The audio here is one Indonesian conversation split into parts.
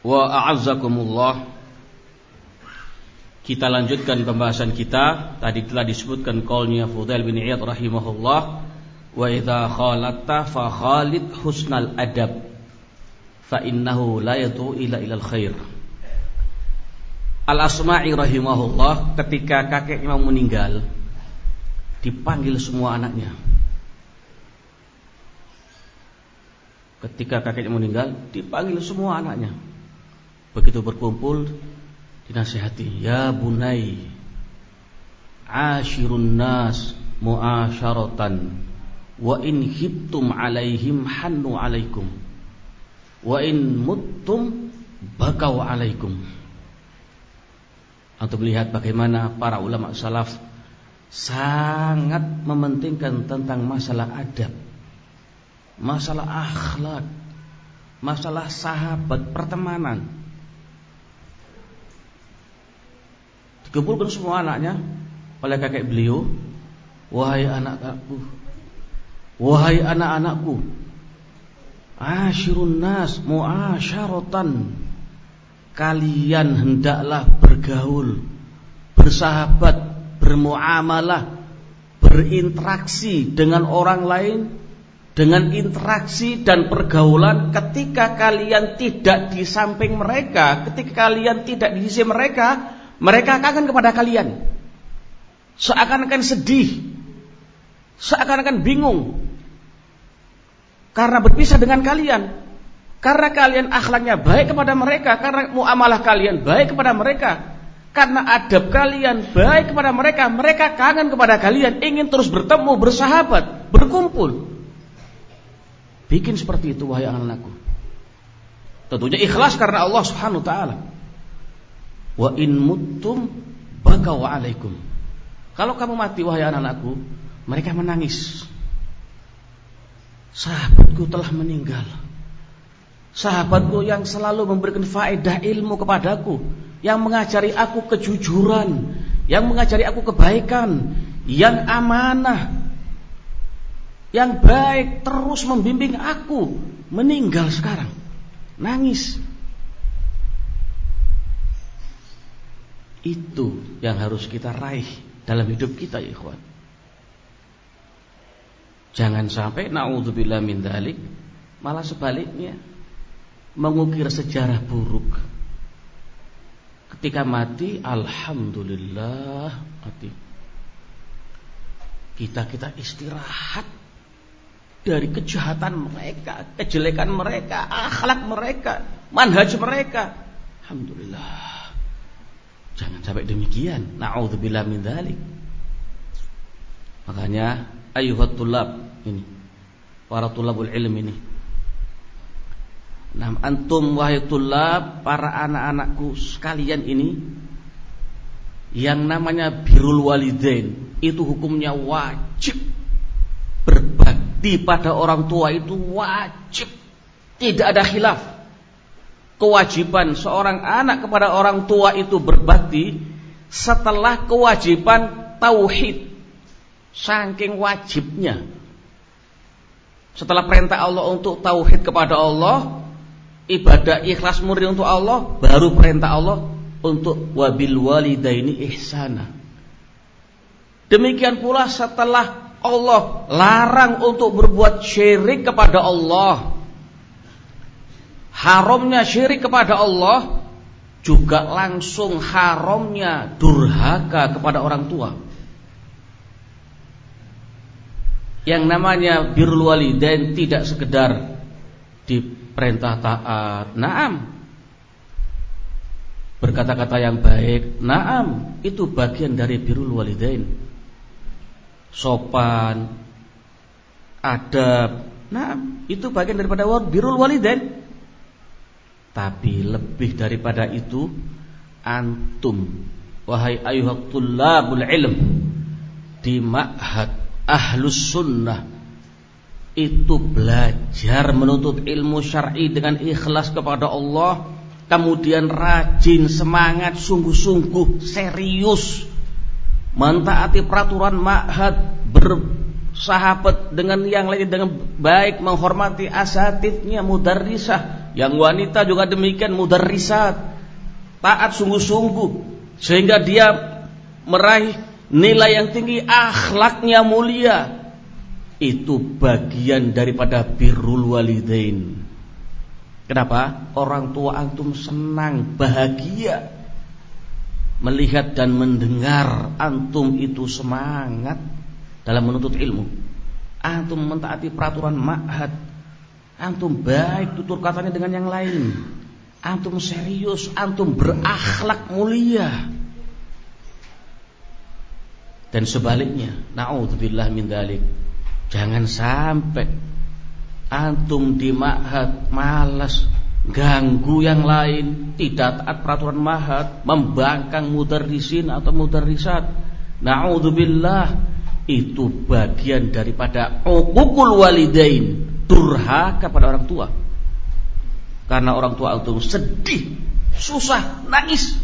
wa a'azzakumullah. Kita lanjutkan pembahasan kita. Tadi telah disebutkan qaulnya Fudail bin Iyad rahimahullah. Wa idza khalatta fa khalid husnal adab. Fa innahu la yatu ila ilal khair. Al Asma'i rahimahullah ketika kakeknya mau meninggal dipanggil semua anaknya. Ketika kakeknya meninggal dipanggil semua anaknya Begitu berkumpul dinasihati, "Ya bunai, ashirun nas muasyaratan wa in hibtum alaihim hannu alaikum wa in muttum bakau alaikum." Untuk melihat bagaimana para ulama salaf sangat mementingkan tentang masalah adab, masalah akhlak, masalah sahabat pertemanan. Dikumpulkan semua anaknya oleh kakek beliau. Wahai anak-anakku. Wahai anak-anakku. Ashirun nas muasyaratan. Kalian hendaklah bergaul, bersahabat, bermuamalah, berinteraksi dengan orang lain dengan interaksi dan pergaulan ketika kalian tidak di samping mereka, ketika kalian tidak di sisi mereka, mereka kangen kepada kalian. Seakan-akan sedih. Seakan-akan bingung. Karena berpisah dengan kalian. Karena kalian akhlaknya baik kepada mereka. Karena muamalah kalian baik kepada mereka. Karena adab kalian baik kepada mereka. Mereka kangen kepada kalian. Ingin terus bertemu, bersahabat, berkumpul. Bikin seperti itu wahai anak-anakku. Tentunya ikhlas karena Allah subhanahu wa ta'ala. Wa in muttum alaikum. Kalau kamu mati wahai anak-anakku, mereka menangis. Sahabatku telah meninggal. Sahabatku yang selalu memberikan faedah ilmu kepadaku, yang mengajari aku kejujuran, yang mengajari aku kebaikan, yang amanah, yang baik terus membimbing aku, meninggal sekarang. Nangis. Itu yang harus kita raih dalam hidup kita, ya ikhwan. Jangan sampai naudzubillah min dalik malah sebaliknya mengukir sejarah buruk. Ketika mati, alhamdulillah mati. Kita kita istirahat dari kejahatan mereka, kejelekan mereka, akhlak mereka, manhaj mereka. Alhamdulillah. Jangan sampai demikian. Nauzubillah min dzalik. Makanya ayuhat tulab ini. Para tulabul ilm ini. Nah, antum wahai tulab, para anak-anakku sekalian ini yang namanya birrul walidain itu hukumnya wajib berbakti pada orang tua itu wajib tidak ada khilaf kewajiban seorang anak kepada orang tua itu berbakti setelah kewajiban tauhid. Saking wajibnya. Setelah perintah Allah untuk tauhid kepada Allah ibadah ikhlas murni untuk Allah baru perintah Allah untuk wabil walidaini ihsana. Demikian pula setelah Allah larang untuk berbuat syirik kepada Allah haramnya syirik kepada Allah juga langsung haramnya durhaka kepada orang tua. Yang namanya birrul walidain tidak sekedar diperintah taat. Naam. Berkata-kata yang baik, naam, itu bagian dari birrul walidain. Sopan, adab, Nah, itu bagian daripada birrul walidain. Tapi lebih daripada itu antum wahai ayuhat tullabul ilm di ma'had ahlus sunnah itu belajar menuntut ilmu syar'i dengan ikhlas kepada Allah kemudian rajin semangat sungguh-sungguh serius mentaati peraturan ma'had bersahabat dengan yang lain dengan baik menghormati asatidnya mudarrisah yang wanita juga demikian mudarrisat taat sungguh-sungguh sehingga dia meraih nilai yang tinggi akhlaknya mulia itu bagian daripada birrul walidain. Kenapa? Orang tua antum senang, bahagia melihat dan mendengar antum itu semangat dalam menuntut ilmu. Antum mentaati peraturan ma'had. Antum baik tutur katanya dengan yang lain. Antum serius, antum berakhlak mulia. Dan sebaliknya, naudzubillah min dzalik Jangan sampai antum di ma'had malas ganggu yang lain, tidak taat peraturan ma'had, membangkang mudarrisin atau mudarrisat. Nauzubillah itu bagian daripada uququl walidain, durhaka pada orang tua. Karena orang tua antum sedih, susah, nangis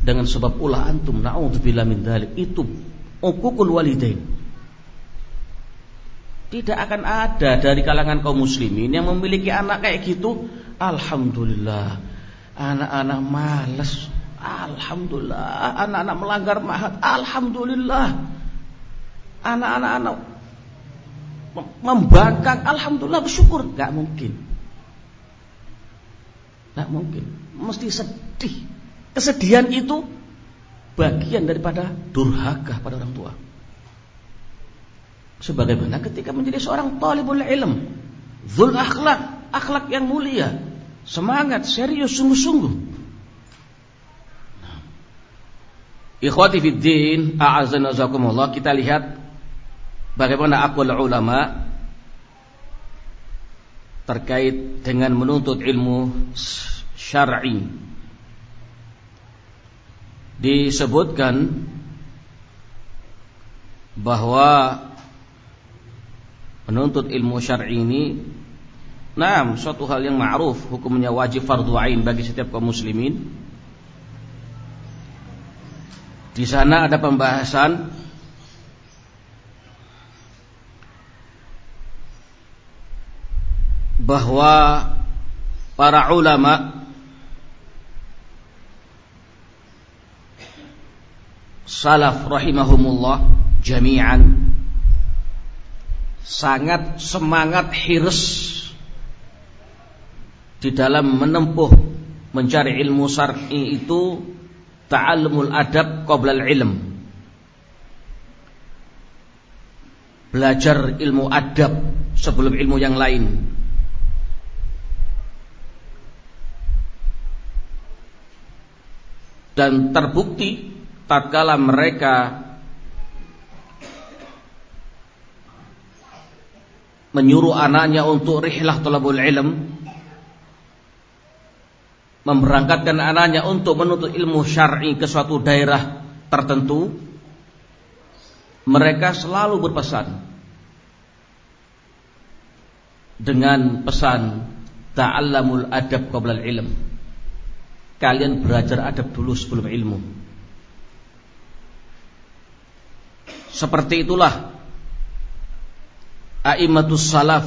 dengan sebab ulah antum naudzubillah min dzalik itu uququl walidain tidak akan ada dari kalangan kaum muslimin yang memiliki anak kayak gitu. Alhamdulillah. Anak-anak malas. Alhamdulillah. Anak-anak melanggar mahat. Alhamdulillah. Anak-anak anak membangkang. Alhamdulillah bersyukur. Gak mungkin. Gak mungkin. Mesti sedih. Kesedihan itu bagian daripada durhaka pada orang tua. Sebagaimana ketika menjadi seorang talibul ilm, zul akhlak, akhlak yang mulia, semangat, serius, sungguh-sungguh. Ikhwati fid din, a'azana zakumullah, kita lihat bagaimana akul ulama terkait dengan menuntut ilmu syar'i. Disebutkan bahwa menuntut ilmu syar'i ini Nah, suatu hal yang ma'ruf hukumnya wajib fardu ain bagi setiap kaum muslimin. Di sana ada pembahasan bahwa para ulama salaf rahimahumullah jami'an sangat semangat hirs di dalam menempuh mencari ilmu syar'i itu ta'allumul adab qoblal ilm. Belajar ilmu adab sebelum ilmu yang lain dan terbukti tatkala mereka menyuruh anaknya untuk rihlah talabul ilm memberangkatkan anaknya untuk menuntut ilmu syar'i ke suatu daerah tertentu mereka selalu berpesan dengan pesan ta'allamul adab qabla ilm kalian belajar adab dulu sebelum ilmu seperti itulah a'immatus salaf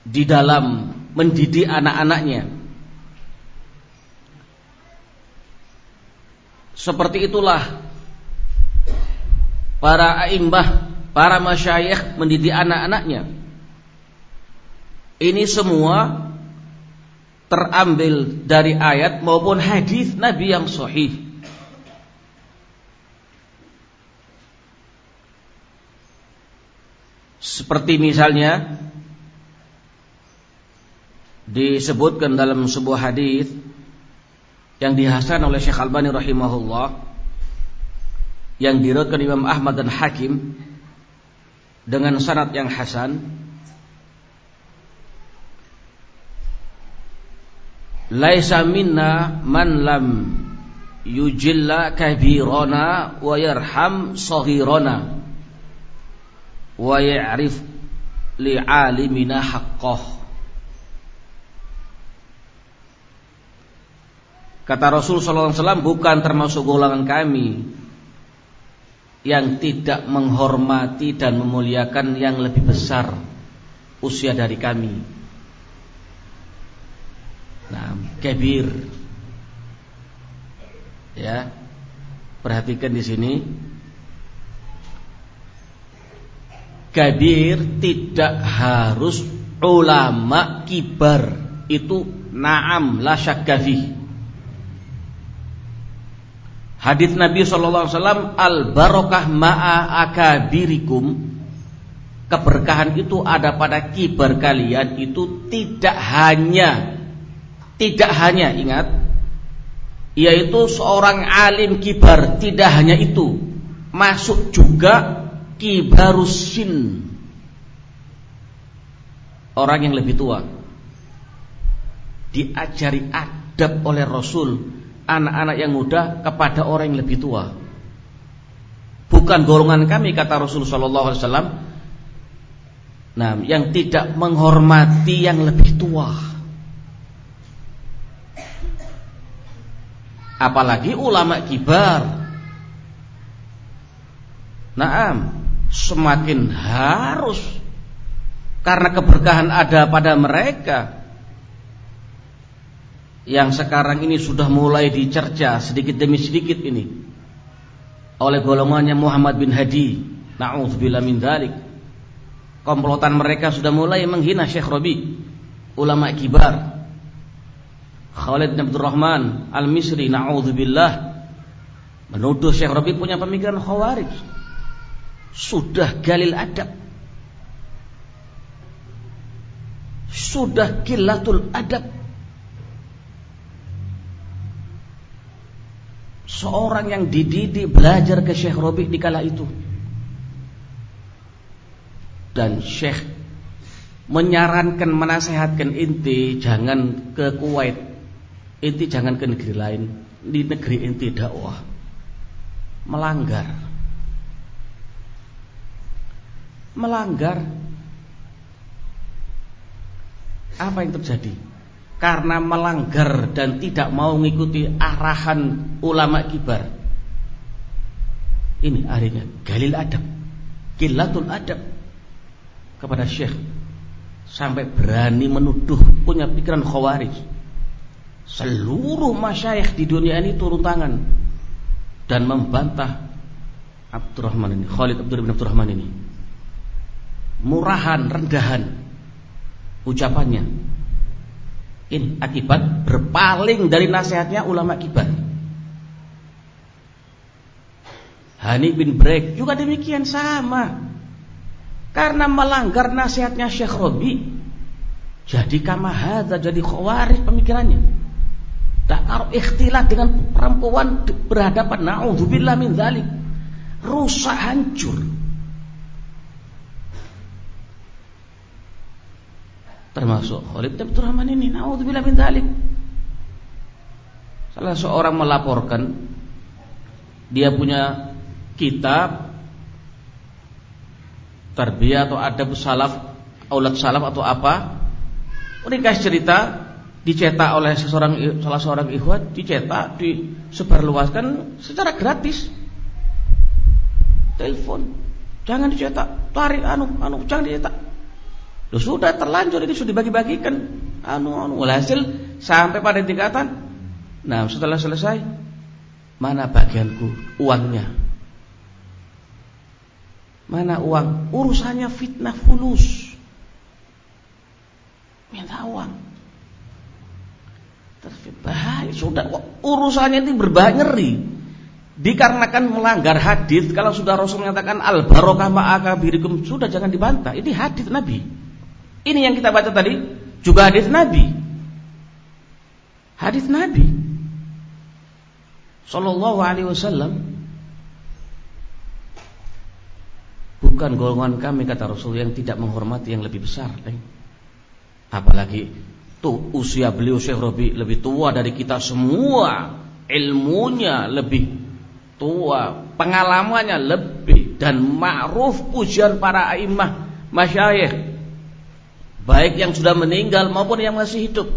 di dalam mendidik anak-anaknya. Seperti itulah para a'immah, para masyayikh mendidik anak-anaknya. Ini semua terambil dari ayat maupun hadis Nabi yang sahih. Seperti misalnya disebutkan dalam sebuah hadis yang dihasan oleh Syekh Albani rahimahullah yang diriwayatkan Imam Ahmad dan Hakim dengan sanad yang hasan Laisa minna man lam yujilla kabirana wa yarham saghirana wa ya'rif li'alimina haqqah Kata Rasul SAW bukan termasuk golongan kami yang tidak menghormati dan memuliakan yang lebih besar usia dari kami. Nah, kebir. Ya. Perhatikan di sini. Kabir tidak harus ulama kibar. Itu na'am la syakka Hadis Nabi sallallahu alaihi wasallam al barokah ma'a akabirikum keberkahan itu ada pada kibar kalian itu tidak hanya tidak hanya ingat yaitu seorang alim kibar tidak hanya itu masuk juga kibarusin orang yang lebih tua diajari adab oleh Rasul anak-anak yang muda kepada orang yang lebih tua. Bukan golongan kami kata Rasulullah sallallahu alaihi wasallam. Nah, yang tidak menghormati yang lebih tua. Apalagi ulama kibar. Naam, semakin harus karena keberkahan ada pada mereka yang sekarang ini sudah mulai dicerca sedikit demi sedikit ini oleh golongannya Muhammad bin Hadi. Nauzubillah min dzalik. Komplotan mereka sudah mulai menghina Syekh Rabi, ulama kibar. Khalid bin Abdul Rahman Al-Misri naudzubillah menuduh Syekh Rabi punya pemikiran khawarij. Sudah galil adab. Sudah kilatul adab seorang yang dididik belajar ke Syekh Robi di kala itu. Dan Syekh menyarankan, menasehatkan inti jangan ke Kuwait, inti jangan ke negeri lain, di negeri inti dakwah. Melanggar. Melanggar. Apa yang terjadi? karena melanggar dan tidak mau mengikuti arahan ulama kibar. Ini akhirnya galil adab, kilatul adab kepada syekh sampai berani menuduh punya pikiran khawarij. Seluruh masyayikh di dunia ini turun tangan dan membantah Abdurrahman ini, Khalid Abdurrahman bin Abdurrahman ini. Murahan, rendahan ucapannya ini akibat berpaling dari nasihatnya ulama kibar. Hani bin Brek juga demikian sama. Karena melanggar nasihatnya Syekh Robi. Jadi kamahada jadi khawarij pemikirannya. Tak taruh ikhtilat dengan perempuan berhadapan. Na'udzubillah min dzalik. Rusak hancur. termasuk Khalid bin Abdurrahman ini naudzubillah min dzalik salah seorang melaporkan dia punya kitab tarbiyah atau adab salaf aulat salaf atau apa mereka cerita dicetak oleh seseorang salah seorang ikhwat dicetak disebarluaskan secara gratis telepon jangan dicetak tarik anu anu jangan dicetak Loh, sudah terlanjur ini sudah dibagi-bagikan. Anu anu hasil sampai pada tingkatan. Nah, setelah selesai mana bagianku uangnya? Mana uang? Urusannya fitnah fulus. Minta uang. Bahaya sudah urusannya ini berbahaya ngeri. Dikarenakan melanggar hadis kalau sudah Rasul mengatakan al barokah ma'akabirikum sudah jangan dibantah. Ini hadis Nabi. Ini yang kita baca tadi juga hadis Nabi. Hadis Nabi sallallahu alaihi wasallam Bukan golongan kami kata Rasul yang tidak menghormati yang lebih besar. Apalagi tuh usia beliau Syekh Robi lebih tua dari kita semua, ilmunya lebih tua, pengalamannya lebih dan ma'ruf pujian para imam masyayikh baik yang sudah meninggal maupun yang masih hidup.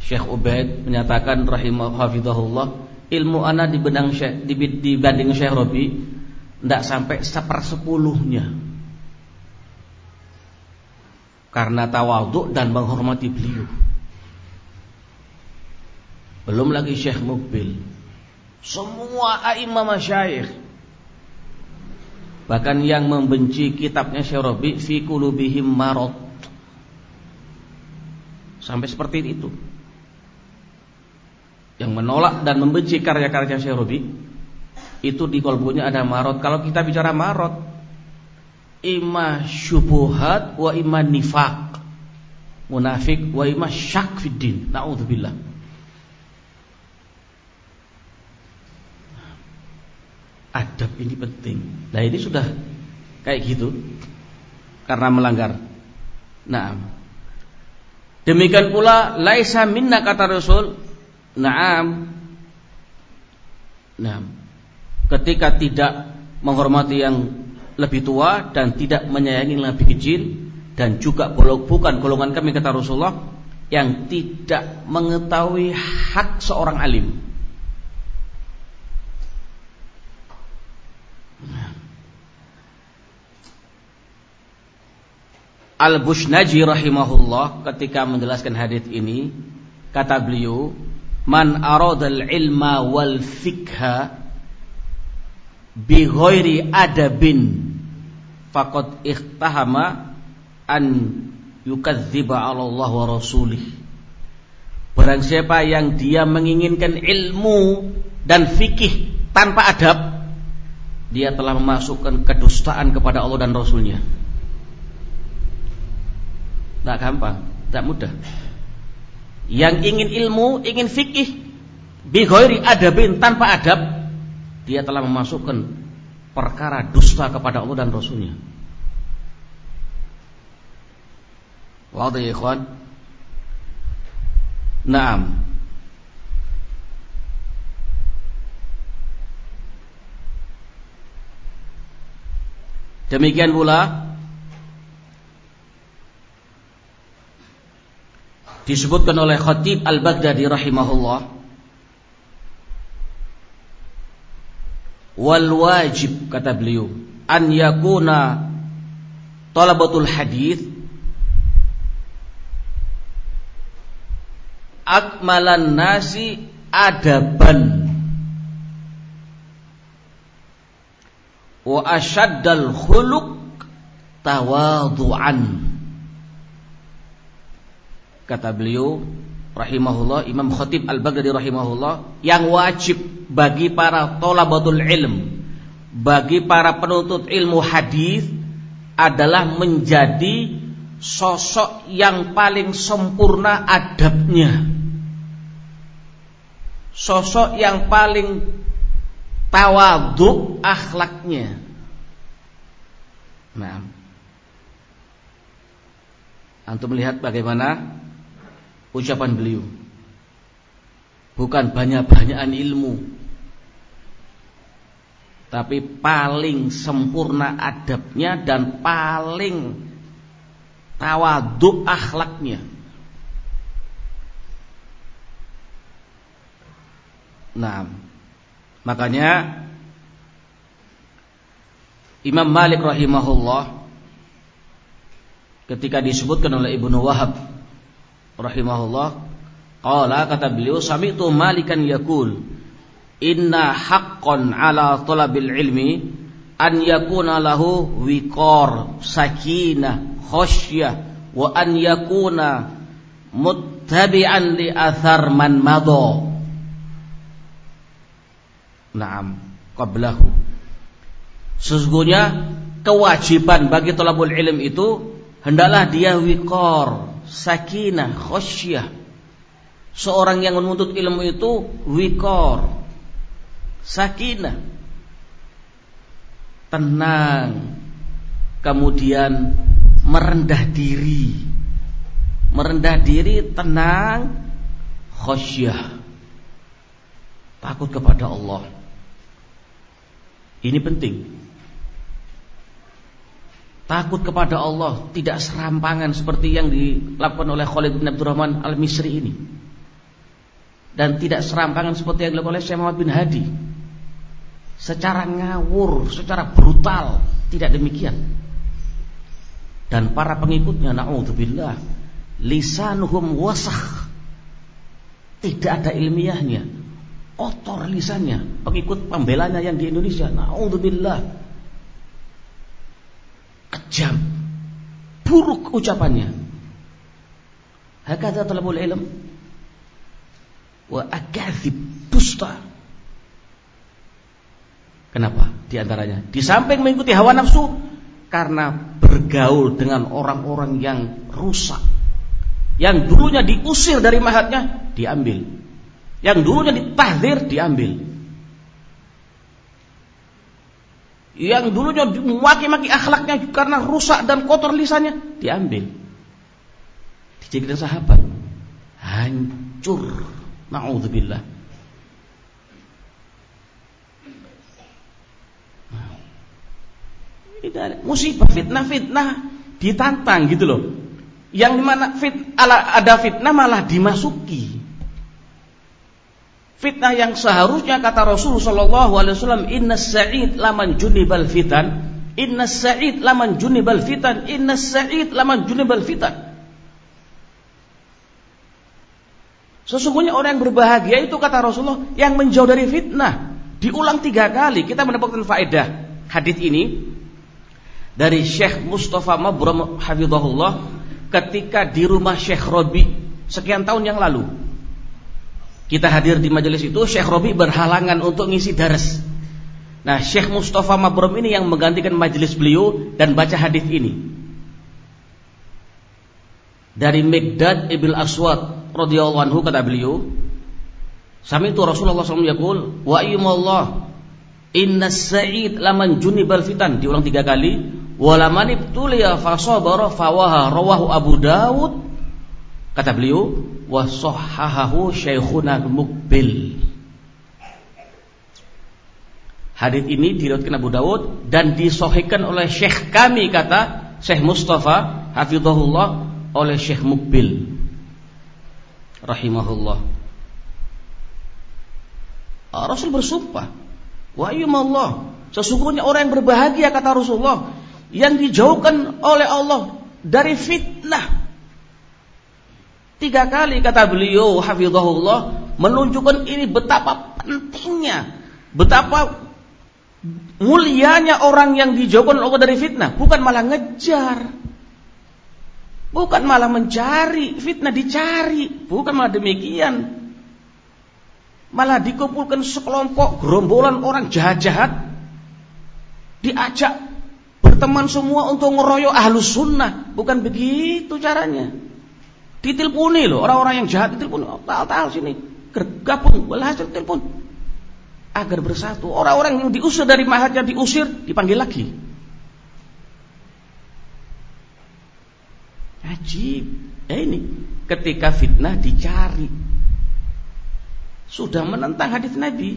Syekh Ubaid menyatakan rahimah hafizahullah ilmu ana di Syekh dibanding Syekh Robi tidak sampai sepersepuluhnya karena tawaduk dan menghormati beliau. Belum lagi Syekh Mubil. Semua a'immah masyayikh. Bahkan yang membenci kitabnya Syekh Robi fi marot. Sampai seperti itu yang menolak dan membenci karya-karya Syekh Robi itu di kolbunya ada marot. Kalau kita bicara marot, ima syubuhat wa ima nifak, munafik wa ima syak fiddin. Nauzubillah. Adab ini penting. Nah ini sudah kayak gitu karena melanggar. Nah, demikian pula laisa minna kata Rasul Naam. Naam. Ketika tidak menghormati yang lebih tua dan tidak menyayangi yang lebih kecil dan juga bukan golongan kami kata Rasulullah yang tidak mengetahui hak seorang alim. Al-Bushnaji rahimahullah ketika menjelaskan hadis ini kata beliau man aradal ilma wal fikha bi ghairi adabin faqad ikhtahama an yukadziba Allah wa rasulih Barang siapa yang dia menginginkan ilmu dan fikih tanpa adab dia telah memasukkan kedustaan kepada Allah dan Rasulnya. Tidak gampang, tidak mudah. Yang ingin ilmu, ingin fikih bi ghairi adabin tanpa adab, dia telah memasukkan perkara dusta kepada Allah dan Rasulnya. Wadih ya ikhwan. Naam. Demikian pula disebutkan oleh Khatib Al-Baghdadi rahimahullah wal wajib kata beliau an yakuna talabatul hadis akmalan nasi adaban. Wa asyaddal khuluq tawadu'an. Kata beliau rahimahullah Imam Khatib Al-Baghdadi rahimahullah yang wajib bagi para tolabatul ilm bagi para penuntut ilmu hadis adalah menjadi sosok yang paling sempurna adabnya sosok yang paling tawaduk akhlaknya nah antum melihat bagaimana ucapan beliau. Bukan banyak-banyakan ilmu. Tapi paling sempurna adabnya dan paling tawaduk akhlaknya. Nah, makanya Imam Malik rahimahullah ketika disebutkan oleh Ibnu Wahab rahimahullah qala kata beliau sami'tu malikan yakul inna haqqan ala talabil ilmi an yakuna lahu wiqar sakinah khasyah wa an yakuna muttabi'an li athar man madha. Naam qablahu. Sesungguhnya kewajiban bagi tolabul ilm itu hendaklah dia wikor sakinah, khosyah. Seorang yang menuntut ilmu itu wikor, sakinah. tenang, kemudian merendah diri. Merendah diri, tenang, khosyah. Takut kepada Allah. Ini penting. Takut kepada Allah tidak serampangan seperti yang dilakukan oleh Khalid bin Abdurrahman Al-Misri ini. Dan tidak serampangan seperti yang dilakukan oleh Syekh Muhammad bin Hadi. Secara ngawur, secara brutal, tidak demikian. Dan para pengikutnya naudzubillah lisanuhum wasakh. Tidak ada ilmiahnya. Kotor lisannya. Pengikut pembelanya yang di Indonesia naudzubillah kejam, buruk ucapannya. Hakata talabul ilm wa akadzib dusta. Kenapa? Di antaranya, di samping mengikuti hawa nafsu karena bergaul dengan orang-orang yang rusak. Yang dulunya diusir dari mahatnya, diambil. Yang dulunya ditahdir, diambil. yang dulunya maki-maki akhlaknya karena rusak dan kotor lisannya diambil dijadikan sahabat hancur naudzubillah nah, musibah fitnah fitnah ditantang gitu loh. Yang di mana fit, ada fitnah malah dimasuki. Fitnah yang seharusnya kata Rasul sallallahu alaihi wasallam inna sa'id laman junibal fitan. Inna sa'id laman junibal fitan. Inna sa'id laman junibal fitan. Sesungguhnya orang yang berbahagia itu kata Rasulullah yang menjauh dari fitnah. Diulang tiga kali. Kita mendapatkan faedah hadis ini dari Syekh Mustafa Mabrum Hafizahullah ketika di rumah Syekh Robi sekian tahun yang lalu. Kita hadir di majelis itu Syekh Robi berhalangan untuk ngisi daras. Nah, Syekh Mustafa Mabrum ini yang menggantikan majelis beliau dan baca hadis ini. Dari Megdad Ibil Aswad radhiyallahu anhu kata beliau, Sami itu Rasulullah SAW yaqul, wa ayyumallah inna sa'id laman junibal fitan diulang tiga kali walaman ibtuliya fasabara fawaha rawahu Abu Dawud kata beliau wa sahhahahu Syekhuna Mukbil. Hadis ini diriwayatkan Abu Dawud dan disohikan oleh Syekh kami kata Syekh Mustafa hafizahullah oleh Syekh Mukbil rahimahullah. Ah, Rasul bersumpah, wa Allah, sesungguhnya orang yang berbahagia kata Rasulullah yang dijauhkan oleh Allah dari fitnah Tiga kali kata beliau hafizahullah menunjukkan ini betapa pentingnya, betapa mulianya orang yang dijauhkan Allah dari fitnah, bukan malah ngejar. Bukan malah mencari, fitnah dicari, bukan malah demikian. Malah dikumpulkan sekelompok gerombolan orang jahat-jahat diajak berteman semua untuk ngeroyok ahlus sunnah, bukan begitu caranya. Diteleponi loh orang-orang yang jahat ditelepon, oh, tal-tal sini, gabung, hasil telepon. Agar bersatu. Orang-orang yang diusir dari mahatnya diusir, dipanggil lagi. Ajib. Ya ini, ketika fitnah dicari. Sudah menentang hadis Nabi.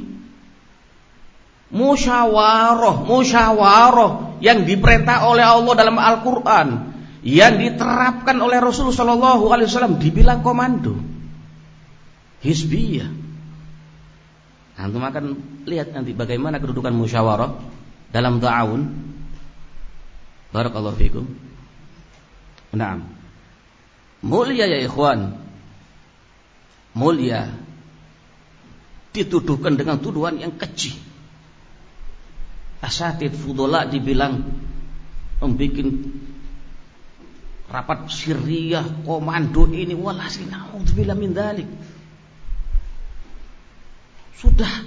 Musyawarah, musyawarah yang diperintah oleh Allah dalam Al-Quran yang diterapkan oleh Rasulullah Shallallahu Alaihi Wasallam dibilang komando Hizbiyah. Antum akan lihat nanti bagaimana kedudukan musyawarah dalam ta'awun. Barakallahu fikum. Naam. Mulia ya ikhwan. Mulia dituduhkan dengan tuduhan yang keji. Asatid fudola dibilang membuat rapat Syria, komando ini walhasil naudzubillah min dzalik. Sudah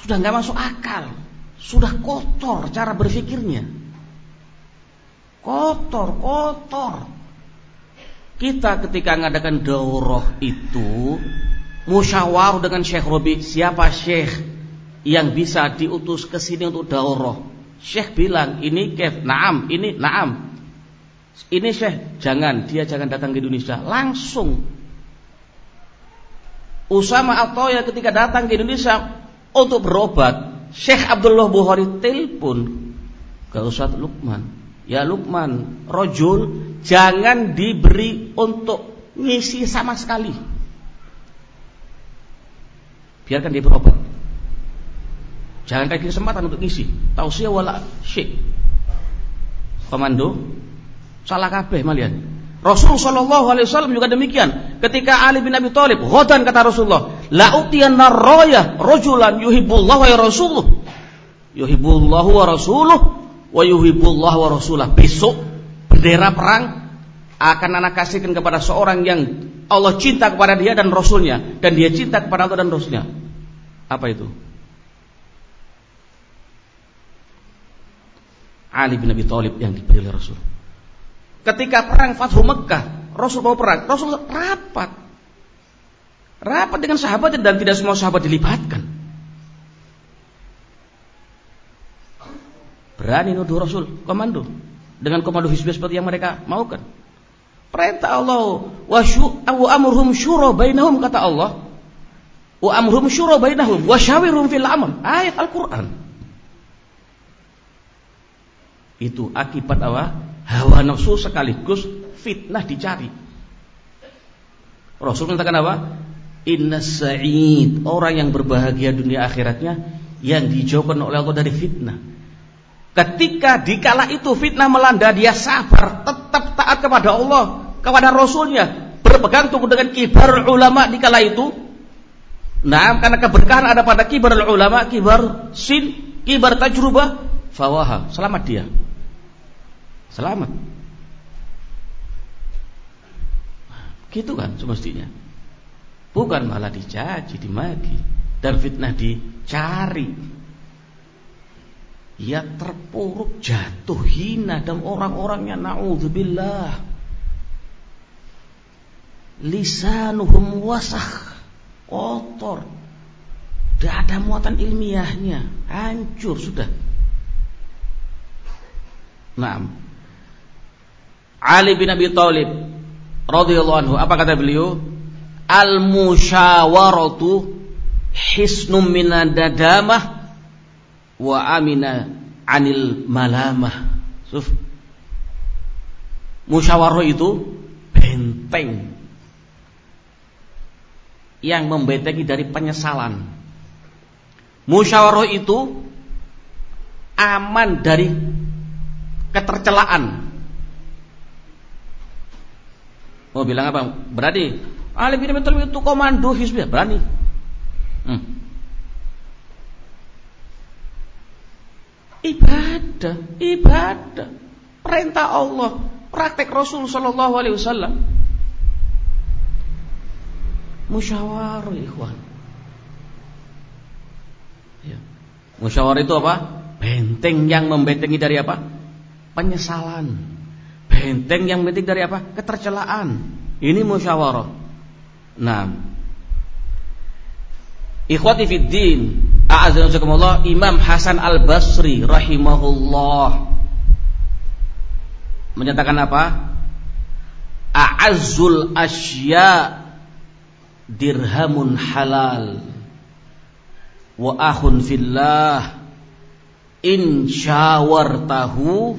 sudah nggak masuk akal, sudah kotor cara berpikirnya. Kotor, kotor. Kita ketika mengadakan daurah itu musyawarah dengan Syekh Robi, siapa Syekh yang bisa diutus ke sini untuk daurah? Syekh bilang ini kef, naam, ini naam. Ini Syekh, jangan, dia jangan datang ke Indonesia. Langsung Usama atau ya ketika datang ke Indonesia untuk berobat, Syekh Abdullah Bukhari telepon ke Ustaz Lukman. Ya Lukman, rojul jangan diberi untuk ngisi sama sekali. Biarkan dia berobat. Jangan kasih kesempatan untuk ngisi. Tausiah wala syik. Komando salah kabeh malian. Rasul sallallahu alaihi wasallam juga demikian. Ketika Ali bin Abi Thalib, ghadan kata Rasulullah, la utiyanna raya rajulan yuhibbullah wa rasuluh. Yuhibbullah wa rasuluh wa yuhibbullah wa rasulah. Besok bendera perang akan anak kasihkan kepada seorang yang Allah cinta kepada dia dan Rasulnya dan dia cinta kepada Allah dan Rasulnya. Apa itu? Ali bin Abi Thalib yang dipilih Rasul. Ketika perang Fathu Mekah, Rasul mau perang, Rasul rapat. Rapat dengan sahabat dan tidak semua sahabat dilibatkan. Berani nuduh Rasul, komando. Dengan komando hizbiyah seperti yang mereka maukan. Perintah Allah, wa amruhum syura bainahum kata Allah. Wa amruhum syura bainahum wa syawirum fil amr. Ayat Al-Qur'an. Itu akibat apa? Hawa nafsu sekaligus fitnah dicari. Rasul mengatakan apa? Inna sa'id Orang yang berbahagia dunia akhiratnya Yang dijauhkan oleh Allah dari fitnah Ketika dikala itu fitnah melanda Dia sabar Tetap taat kepada Allah Kepada Rasulnya Berpegang teguh dengan kibar ulama dikala itu Nah karena keberkahan ada pada kibar ulama Kibar sin Kibar tajrubah Fawaha Selamat dia Selamat. Gitu kan semestinya. Bukan malah dicaci, dimaki dan fitnah dicari. Ya terpuruk, jatuh hina dan orang-orangnya naudzubillah. Lisanuhum wasakh, kotor. Tidak ada muatan ilmiahnya, hancur sudah. Nah, Ali bin Abi Thalib radhiyallahu anhu apa kata beliau? Al musyawaratu hisnum minadadamah wa amina anil malamah. Suf. Musyawarah itu benteng yang membentengi dari penyesalan. Musyawarah itu aman dari ketercelaan Mau bilang apa? Berani. Ali bin Abi Thalib itu komando Hizbiyah, berani. Hmm. Ibadah, ibadah. Perintah Allah, praktek Rasul sallallahu alaihi wasallam. Musyawarah ikhwan. Ya. Musyawarah itu apa? Benteng yang membentengi dari apa? Penyesalan. Benteng yang penting dari apa? Ketercelaan. Ini musyawarah. Nah. Ikhwati fid din, a'azzakumullah Imam Hasan Al-Basri rahimahullah menyatakan apa? A'azzul asya dirhamun halal wa akhun fillah in syawartahu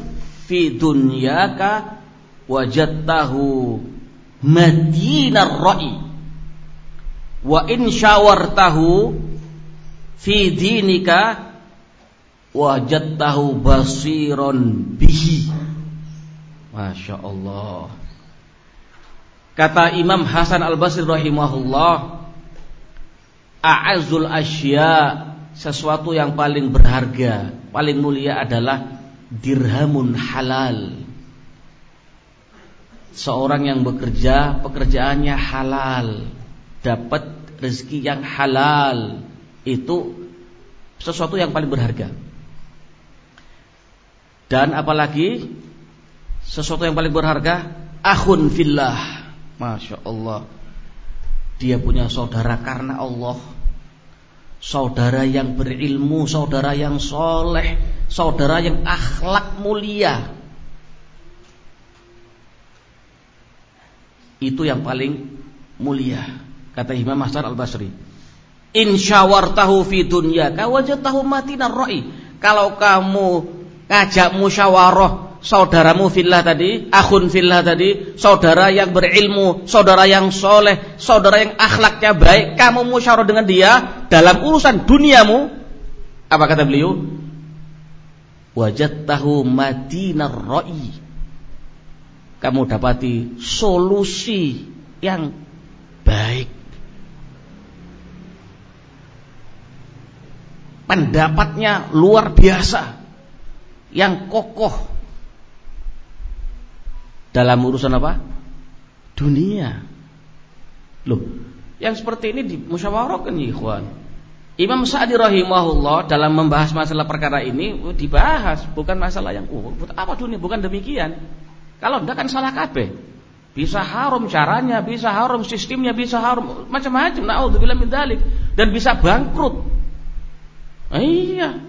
fi dunyaka wajadtahu madinar ra'i. Wa in syawartahu fi dinika wajadtahu basiron bihi. Masya Allah Kata Imam Hasan Al-Basri rahimahullah A'azul asya Sesuatu yang paling berharga Paling mulia adalah dirhamun halal. Seorang yang bekerja pekerjaannya halal, dapat rezeki yang halal, itu sesuatu yang paling berharga. Dan apalagi sesuatu yang paling berharga, akhun fillah. Masya Allah. Dia punya saudara karena Allah. Saudara yang berilmu, saudara yang soleh, saudara yang akhlak mulia. Itu yang paling mulia, kata Imam Hasan Al-Basri. In syawartahu fi matinar ra'i. Kalau kamu ngajak musyawarah saudaramu fillah tadi, akhun fillah tadi, saudara yang berilmu, saudara yang soleh, saudara yang akhlaknya baik, kamu musyawarah dengan dia dalam urusan duniamu, apa kata beliau? Wajadtahu matinar ra'i. Kamu dapati solusi yang baik. Pendapatnya luar biasa. Yang kokoh. Dalam urusan apa? Dunia. Loh, yang seperti ini di musyawarahkan ya ikhwan. Imam Sa'di rahimahullah dalam membahas masalah perkara ini dibahas bukan masalah yang uh, apa dunia bukan demikian. Kalau tidak kan salah kabeh. Bisa haram caranya, bisa haram sistemnya, bisa haram macam-macam. Nauzubillah min dan bisa bangkrut. Ah, iya.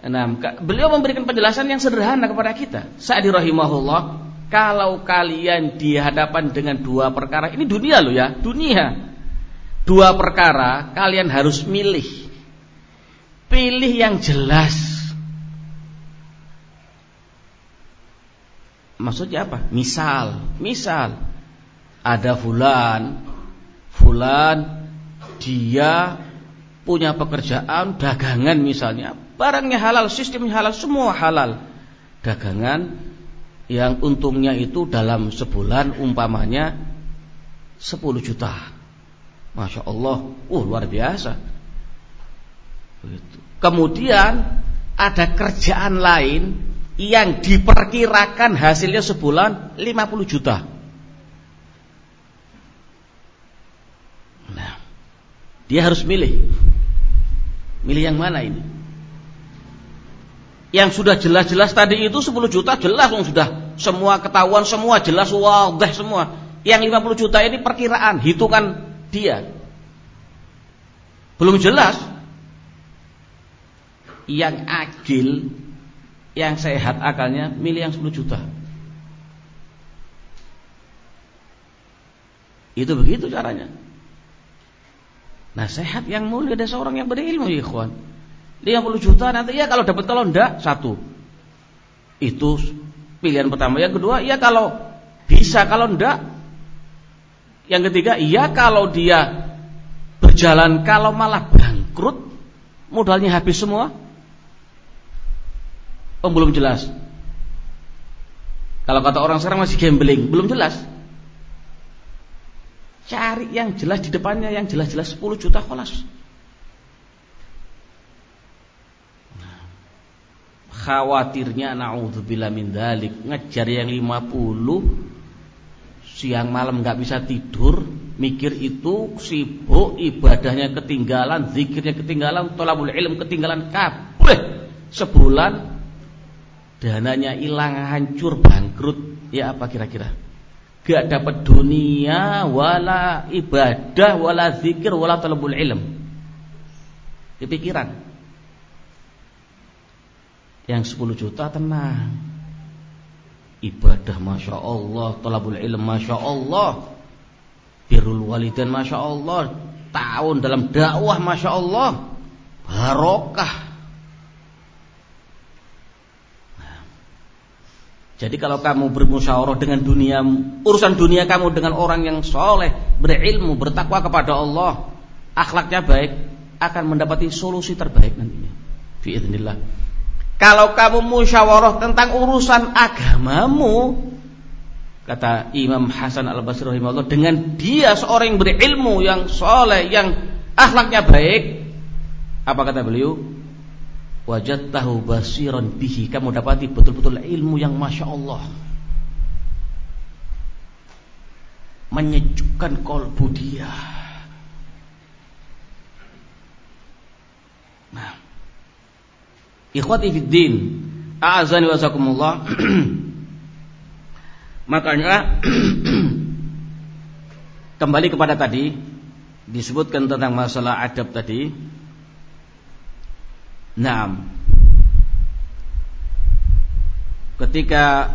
Nah, beliau memberikan penjelasan yang sederhana kepada kita. Sa'di rahimahullah, kalau kalian di hadapan dengan dua perkara, ini dunia loh ya, dunia. Dua perkara, kalian harus milih. Pilih yang jelas. Maksudnya apa? Misal, misal ada fulan, fulan dia punya pekerjaan dagangan misalnya, barangnya halal, sistemnya halal, semua halal. Dagangan yang untungnya itu dalam sebulan umpamanya 10 juta. Masya Allah, uh luar biasa. Kemudian ada kerjaan lain yang diperkirakan hasilnya sebulan 50 juta. Nah, dia harus milih. Milih yang mana ini? Yang sudah jelas-jelas tadi itu 10 juta jelas yang sudah semua ketahuan semua jelas wadah semua. Yang 50 juta ini perkiraan, hitungan dia. Belum jelas. Yang agil yang sehat akalnya milih yang 10 juta. Itu begitu caranya. Nah sehat yang mulia ada seorang yang berilmu ikhwan 50 juta nanti ya kalau dapat kalau enggak satu Itu pilihan pertama Yang kedua ya kalau bisa kalau enggak Yang ketiga iya kalau dia berjalan Kalau malah bangkrut Modalnya habis semua Oh belum jelas. Kalau kata orang sekarang masih gambling, belum jelas. Cari yang jelas di depannya yang jelas-jelas 10 juta kholas. Khawatirnya naudzubillah min dalik, ngejar yang 50 siang malam nggak bisa tidur, mikir itu sibuk, ibadahnya ketinggalan, zikirnya ketinggalan, tolabul ilm ketinggalan kabeh. Sebulan dananya hilang hancur bangkrut. Ya apa kira-kira? Gak dapat dunia wala ibadah wala zikir wala talabul ilm. Di pikiran yang 10 juta tenang. Ibadah masya Allah. Talabul ilm masya Allah. Birrul walidain masya Allah. Tahun dalam dakwah masya Allah. Barokah. Jadi kalau kamu bermusyawarah dengan dunia urusan dunia kamu dengan orang yang soleh, berilmu, bertakwa kepada Allah, akhlaknya baik, akan mendapati solusi terbaik nantinya. Fiidnillah. Kalau kamu musyawarah tentang urusan agamamu, kata Imam Hasan Al Basri dengan dia seorang yang berilmu, yang soleh, yang akhlaknya baik, apa kata beliau? tahu basiran bihi. Kamu dapati betul-betul ilmu yang masya Allah. Menyejukkan kolbu dia. Nah ikhwati fiddin a'azani wa makanya kembali kepada tadi disebutkan tentang masalah adab tadi Naam. ketika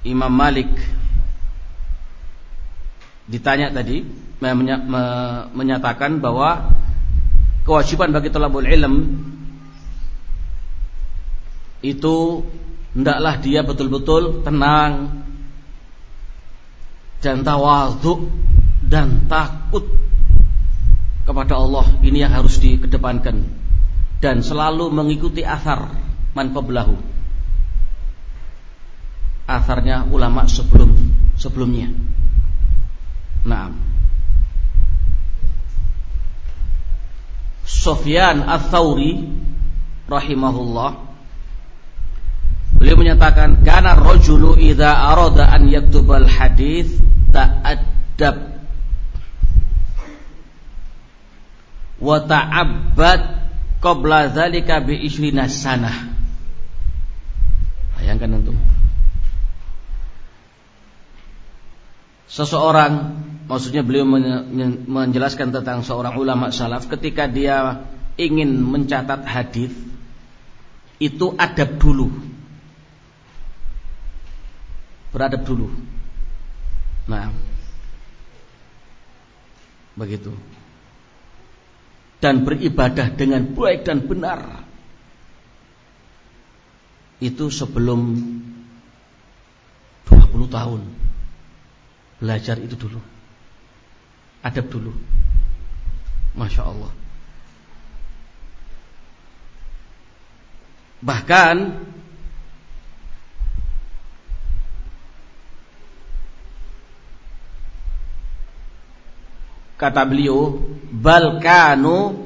Imam Malik ditanya tadi menyatakan bahwa kewajiban bagi tolabul ilm itu hendaklah dia betul-betul tenang dan tawadhu dan takut kepada Allah. Ini yang harus dikedepankan. Dan selalu mengikuti asar man qablahu. Asarnya ulama sebelum sebelumnya. Nah Sofyan Ats-Tsauri rahimahullah beliau menyatakan kana rajulu idza arada an yaktubal hadis ta'addab wa ta'abbad qabla dzalika bi ishrina sanah. Bayangkan untuk seseorang maksudnya beliau menjelaskan tentang seorang ulama salaf ketika dia ingin mencatat hadis itu adab dulu beradab dulu. Nah. Begitu. Dan beribadah dengan baik dan benar. Itu sebelum 20 tahun. Belajar itu dulu. Adab dulu. Masya Allah. Bahkan kata beliau bal kanu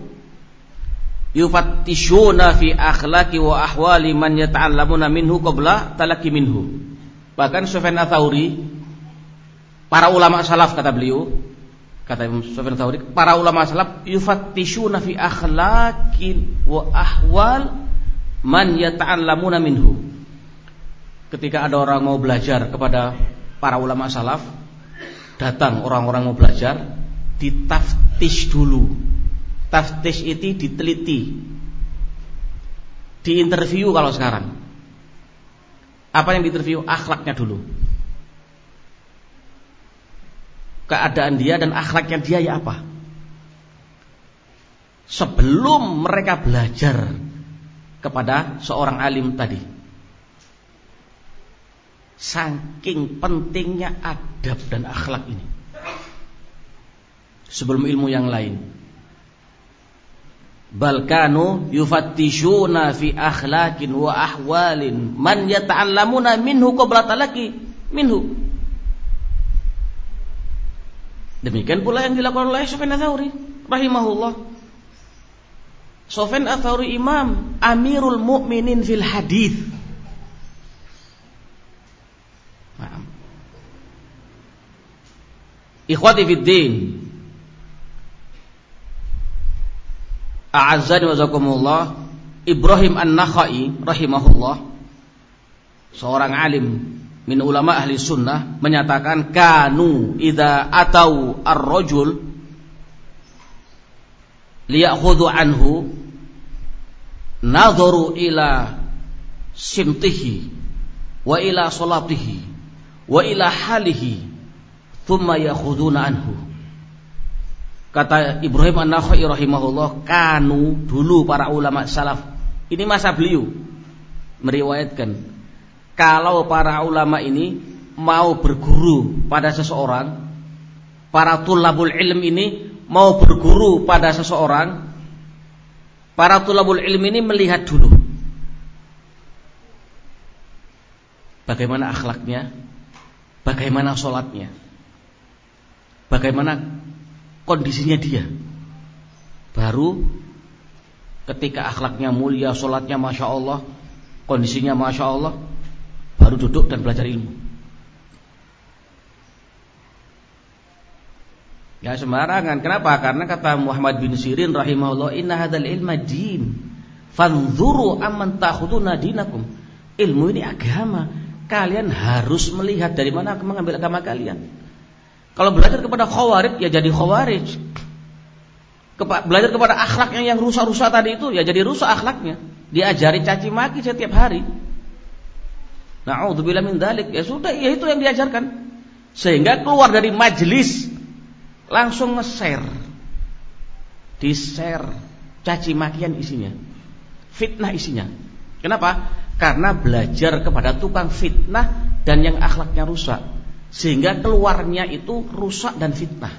yufattishuna fi akhlaqi wa ahwali man yata'allamuna minhu qabla talaki minhu. Bahkan Sufyan Atsauri para ulama salaf kata beliau kata Sufyan Atsauri para ulama salaf yufattishuna fi akhlaqi wa ahwal man yata'allamuna minhu. Ketika ada orang mau belajar kepada para ulama salaf datang orang-orang mau belajar ditaftish dulu. Taftish itu diteliti. Diinterview kalau sekarang. Apa yang diinterview? Akhlaknya dulu. Keadaan dia dan akhlaknya dia ya apa? Sebelum mereka belajar kepada seorang alim tadi. Saking pentingnya adab dan akhlak ini sebelum ilmu yang lain. Balkanu yufattishuna fi akhlaqin wa ahwalin man yata'allamuna minhu qabla talaki minhu. Demikian pula yang dilakukan oleh Sufyan Ats-Tsauri rahimahullah. Sufyan Ats-Tsauri imam Amirul Mukminin fil hadis. Ikhwati fid din, A'azzani wa zakumullah Ibrahim An-Nakhai rahimahullah. Seorang alim min ulama ahli sunnah menyatakan kanu idza atau ar-rajul liyakhudhu anhu nadharu ila simtihi wa ila salatihi wa ila halihi thumma yakhuduna anhu Kata Ibrahim An-Nakhai rahimahullah, kanu dulu para ulama salaf. Ini masa beliau meriwayatkan. Kalau para ulama ini mau berguru pada seseorang, para tulabul ilm ini mau berguru pada seseorang, para tulabul ilm ini melihat dulu. Bagaimana akhlaknya, bagaimana sholatnya, bagaimana kondisinya dia. Baru ketika akhlaknya mulia, sholatnya masya Allah, kondisinya masya Allah, baru duduk dan belajar ilmu. Ya sembarangan. Kenapa? Karena kata Muhammad bin Sirin rahimahullah, "Inna hadal ilma din. Fanzuru amman takhuduna dinakum." Ilmu ini agama. Kalian harus melihat dari mana mengambil agama kalian. Kalau belajar kepada khawarij ya jadi khawarij. Belajar kepada akhlaknya yang rusak-rusak tadi itu ya jadi rusak akhlaknya. Diajari caci maki setiap hari. Na'udzubillah min dalik. Ya sudah, ya itu yang diajarkan. Sehingga keluar dari majelis langsung nge-share. Di-share caci makian isinya. Fitnah isinya. Kenapa? Karena belajar kepada tukang fitnah dan yang akhlaknya rusak. Sehingga keluarnya itu rusak dan fitnah.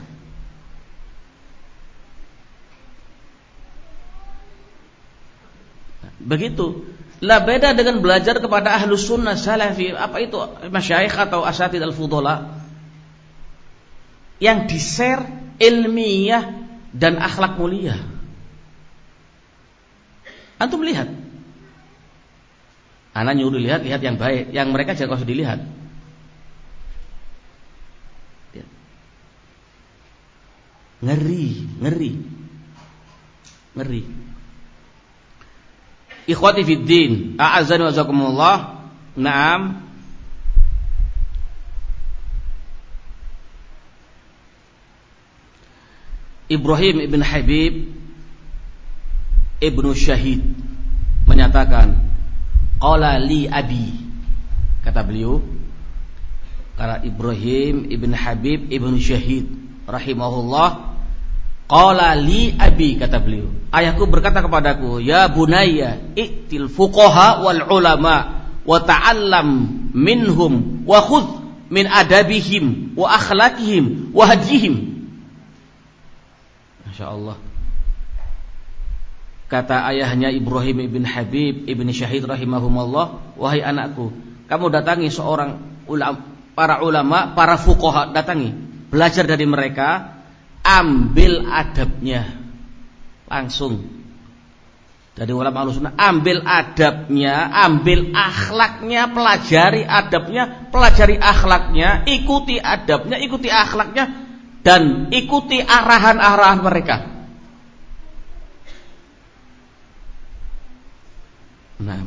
Begitu. Lah beda dengan belajar kepada ahlu sunnah salafi Apa itu masyayikh atau asatid al-fudola Yang di-share ilmiah dan akhlak mulia. Antum lihat. Anak nyuruh lihat, lihat yang baik. Yang mereka jangan usah dilihat Ngeri, ngeri Ngeri Ikhwati fid din, a'azzani wa jazakumullah. Naam. Ibrahim ibn Habib ibnu Syahid menyatakan qala li abi kata beliau kata Ibrahim ibn Habib ibnu Syahid rahimahullah Qala li abi kata beliau. Ayahku berkata kepadaku, "Ya bunayya, i'til fuqaha wal ulama wa ta'allam minhum wa khudh min adabihim wa akhlaqihim wa hadihim." Masya Allah. Kata ayahnya Ibrahim ibn Habib ibn Syahid rahimahumullah, "Wahai anakku, kamu datangi seorang ulama, para ulama, para fuqaha, datangi, belajar dari mereka." Ambil adabnya. Langsung. Dari ulama sunnah ambil adabnya ambil akhlaknya pelajari adabnya pelajari akhlaknya ikuti adabnya ikuti akhlaknya dan ikuti arahan-arahan mereka. Nah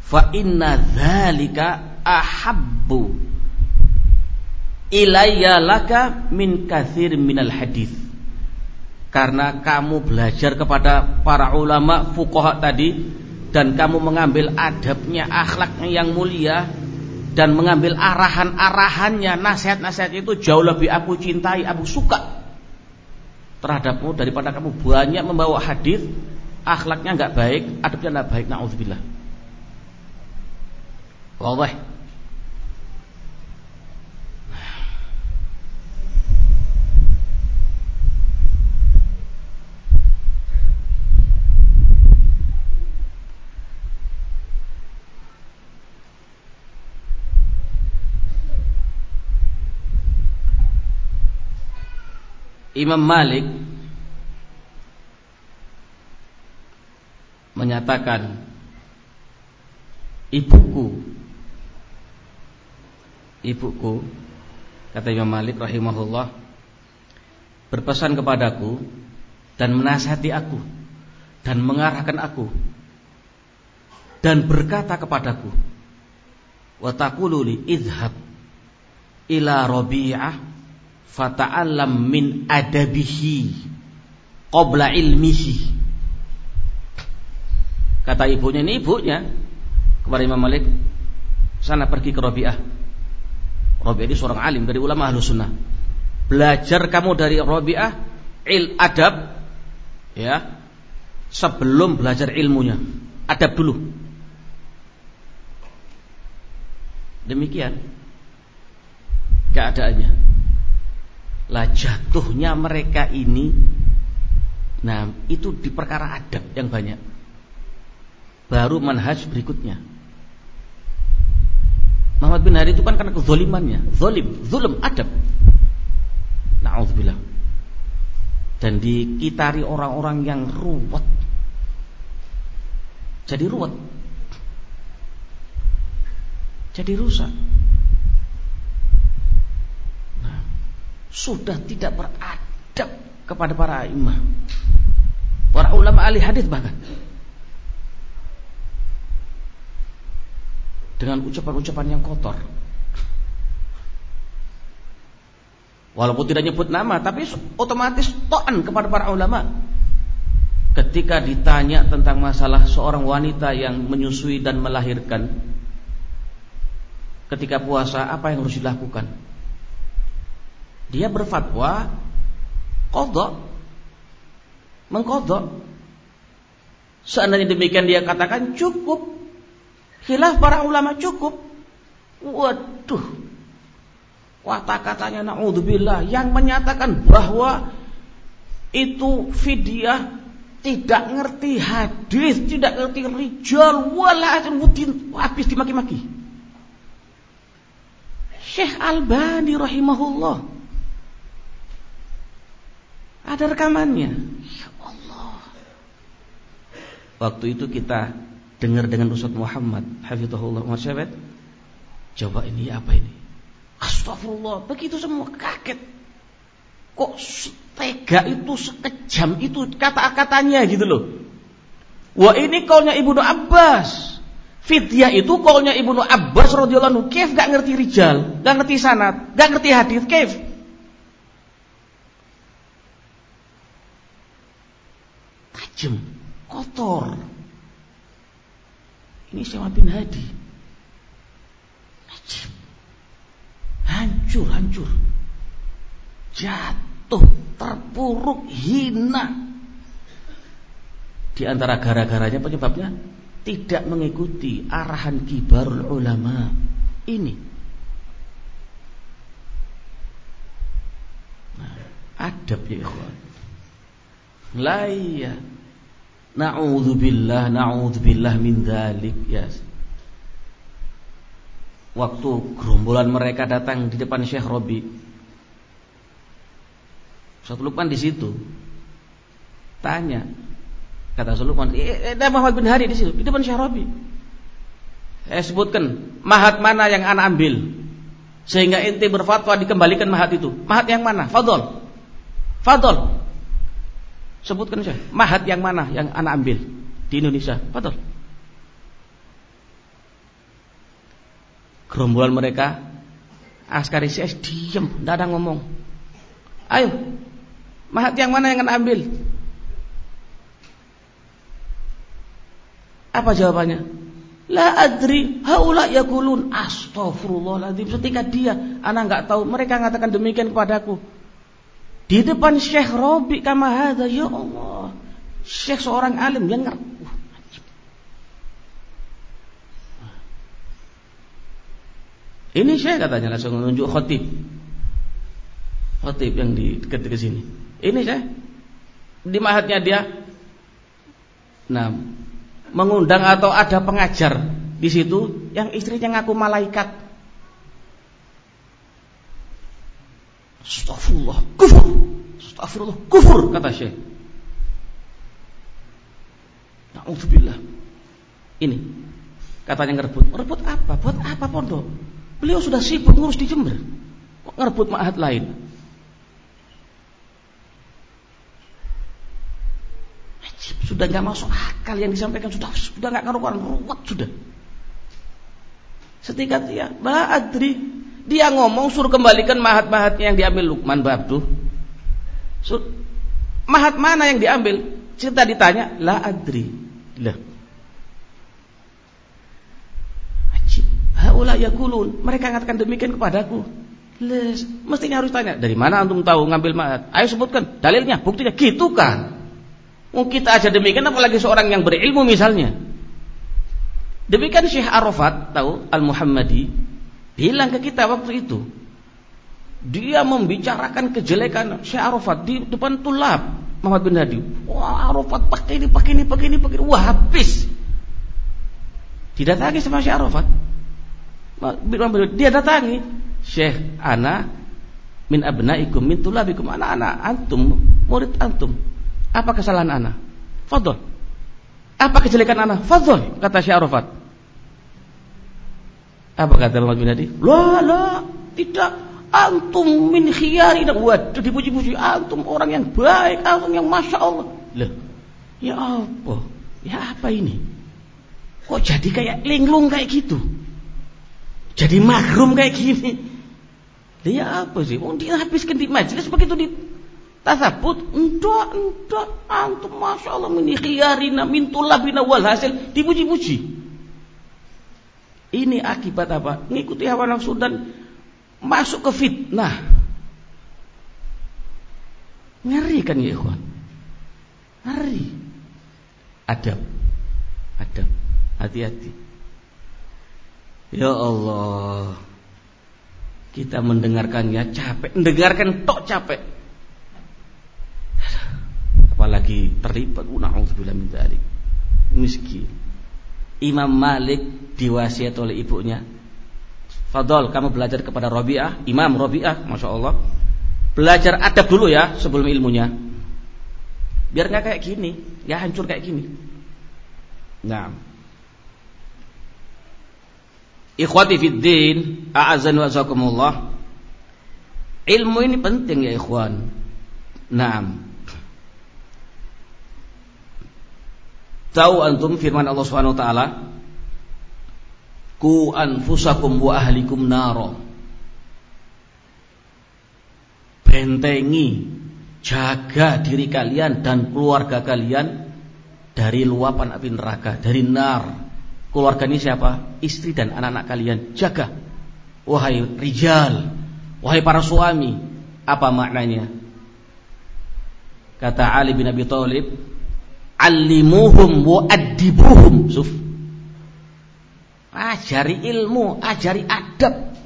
fa inna dzalika ahabbu ilayya laka min kathir minal hadis karena kamu belajar kepada para ulama fuqaha tadi dan kamu mengambil adabnya akhlaknya yang mulia dan mengambil arahan-arahannya nasihat-nasihat itu jauh lebih aku cintai aku suka terhadapmu daripada kamu banyak membawa hadis akhlaknya nggak baik adabnya nggak baik naudzubillah. Wadah Imam Malik menyatakan ibuku ibuku kata Imam Malik rahimahullah berpesan kepadaku dan menasihati aku dan mengarahkan aku dan berkata kepadaku wa taqulu li idhab ila Rabi'ah fata'allam min adabihi qabla ilmihi. Kata ibunya ini ibunya. Kepada Imam Malik sana pergi ke Rabi'ah. Rabi'ah ini seorang alim dari ulama ahlu sunnah. Belajar kamu dari Rabi'ah il adab ya sebelum belajar ilmunya. Adab dulu. Demikian keadaannya lah jatuhnya mereka ini Nah itu di perkara adab yang banyak. Baru manhaj berikutnya. Muhammad bin Hari itu kan karena kezolimannya. Zolim, zulm, adab. Na'udzubillah. Dan dikitari orang-orang yang ruwet. Jadi ruwet. Jadi rusak sudah tidak beradab kepada para imam, para ulama ahli hadis bahkan dengan ucapan-ucapan yang kotor. Walaupun tidak nyebut nama, tapi otomatis to'an kepada para ulama. Ketika ditanya tentang masalah seorang wanita yang menyusui dan melahirkan, ketika puasa apa yang harus dilakukan. Dia berfatwa kodok, mengkodok. Seandainya demikian dia katakan cukup, khilaf para ulama cukup. Waduh, kata-katanya naudzubillah yang menyatakan bahwa itu fidyah tidak ngerti hadis, tidak ngerti rijal, wala mudin, habis dimaki-maki. Syekh Albani rahimahullah. Ada rekamannya. Ya Allah. Waktu itu kita dengar dengan Ustaz Muhammad Hafizahullah Muhammad Coba ini apa ini? Astagfirullah. Begitu semua kaget. Kok tega itu sekejam itu kata-katanya gitu loh. Wah ini kaulnya Ibnu Abbas. Fidyah itu kaulnya Ibnu Abbas radhiyallahu anhu. Kif gak ngerti rijal, gak ngerti sanad, gak ngerti hadis, kif. Tajam, kotor. Ini Syekh bin Hadi. Hancur, hancur. Jatuh, terpuruk, hina. Di antara gara-garanya penyebabnya tidak mengikuti arahan kibarul ulama. Ini. Nah, adab ya ikhwan. La iya. Na'udzubillah, na'udzubillah min dzalik. Ya. Waktu gerombolan mereka datang di depan Syekh Robi Ustaz Lukman di situ. Tanya. Kata Ustaz Lukman, eh, ada Muhammad bin Hari di situ, di depan Syekh Rabi. Saya sebutkan mahat mana yang anak ambil sehingga inti berfatwa dikembalikan mahat itu. Mahat yang mana? Fadol. Fadol. Sebutkan saya. Mahat yang mana yang anak ambil di Indonesia? Fadol. Gerombolan mereka Askari CS diam, tidak ada ngomong. Ayo, Mahat yang mana yang akan ambil? Apa jawabannya? La adri haula yakulun astaghfirullahaladzim Ketika dia anak nggak tahu mereka mengatakan demikian kepadaku. Di depan Syekh Robi kama hadza ya Allah. Syekh seorang alim yang ngerti. Ini Syekh katanya langsung menunjuk khotib. Khotib yang di dekat-dekat sini. Ini saya di mahatnya dia nah mengundang atau ada pengajar di situ yang istrinya ngaku malaikat. Astagfirullah, kufur. Astagfirullah, kufur kata Syekh. Nauzubillah. Ini katanya ngerebut. Ngerebut apa? Buat apa pondok? Beliau sudah sibuk ngurus di Jember. Kok ngerebut mahat lain? Sudah nggak masuk akal yang disampaikan sudah sudah nggak karuan ruwet sudah. Setika dia, adri dia ngomong suruh kembalikan mahat-mahatnya yang diambil Lukman Babdu. Sur, mahat mana yang diambil? Cerita ditanya, la adri. Lah. Haula yakulun. Mereka mengatakan demikian kepadaku. Les, mestinya harus tanya, dari mana antum tahu ngambil mahat? Ayo sebutkan dalilnya, buktinya. Gitu kan? Oh, kita aja demikian apalagi seorang yang berilmu misalnya. Demikian Syekh Arafat tahu Al-Muhammadi bilang ke kita waktu itu. Dia membicarakan kejelekan Syekh Arafat di depan tulab Muhammad bin Hadi. Wah, Arafat pakai ini, pakai ini, pakai ini, pakai ini. Wah, habis. Didatangi sama Syekh Arafat. Dia datangi Syekh Ana min abnaikum min tulabikum anak-anak antum murid antum apa kesalahan anak? Fadol. Apa kejelekan anak? Fadol, kata Syekh Arafat. Apa kata Muhammad bin Hadi? La, la, tidak. Antum min khiyarina. Waduh, dipuji-puji. Antum orang yang baik, antum yang Masya Allah. Loh, ya apa? Ya apa ini? Kok jadi kayak linglung kayak gitu? Jadi magrum kayak gini? Ya apa sih? Wong dia habiskan di majelis begitu di Tasabut, enggak, enggak, antum masya Allah min khiyarina min tulabina wal hasil dipuji-puji. Ini akibat apa? Ngikuti hawa nafsu dan masuk ke fitnah. Ngeri kan ya ikhwan? Ngeri. Adab. Adab. Hati-hati. Ya Allah. Kita mendengarkannya capek. Mendengarkan tok capek. Apalagi terlibat. Na'udzubillah min. Miskin. Imam Malik diwasiat oleh ibunya. Fadol, kamu belajar kepada Robiah, Imam Robiah, masya Allah. Belajar adab dulu ya sebelum ilmunya. Biar nggak kayak gini, ya hancur kayak gini. Nah, Ikhwati fid din, a'azan wa. Ilmu ini penting ya ikhwan. Naam. Tahu antum firman Allah Subhanahu wa taala, "Ku anfusakum wa ahlikum naro." Bentengi, jaga diri kalian dan keluarga kalian dari luapan api neraka, dari nar. Keluarga ini siapa? Istri dan anak-anak kalian. Jaga. Wahai rijal, wahai para suami, apa maknanya? Kata Ali bin Abi Thalib, Alimuhum wa adibuhum Suf. Ajari ilmu Ajari adab.